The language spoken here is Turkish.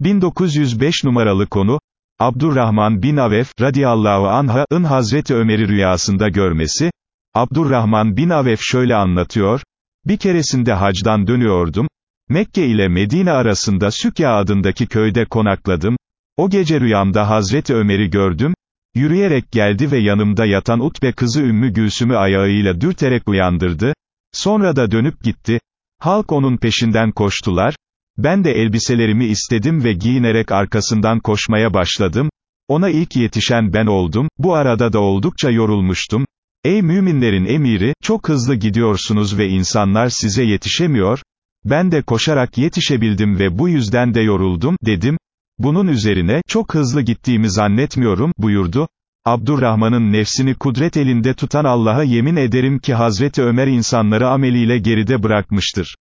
1905 numaralı konu, Abdurrahman bin Avef, radiyallahu anh'ın Hazreti Ömer'i rüyasında görmesi, Abdurrahman bin Avef şöyle anlatıyor, bir keresinde hacdan dönüyordum, Mekke ile Medine arasında Sükya adındaki köyde konakladım, o gece rüyamda Hazreti Ömer'i gördüm, yürüyerek geldi ve yanımda yatan Utbe kızı Ümmü Gülsüm'ü ayağıyla dürterek uyandırdı, sonra da dönüp gitti, halk onun peşinden koştular, ben de elbiselerimi istedim ve giyinerek arkasından koşmaya başladım, ona ilk yetişen ben oldum, bu arada da oldukça yorulmuştum, ey müminlerin emiri, çok hızlı gidiyorsunuz ve insanlar size yetişemiyor, ben de koşarak yetişebildim ve bu yüzden de yoruldum, dedim, bunun üzerine, çok hızlı gittiğimi zannetmiyorum, buyurdu, Abdurrahman'ın nefsini kudret elinde tutan Allah'a yemin ederim ki Hazreti Ömer insanları ameliyle geride bırakmıştır.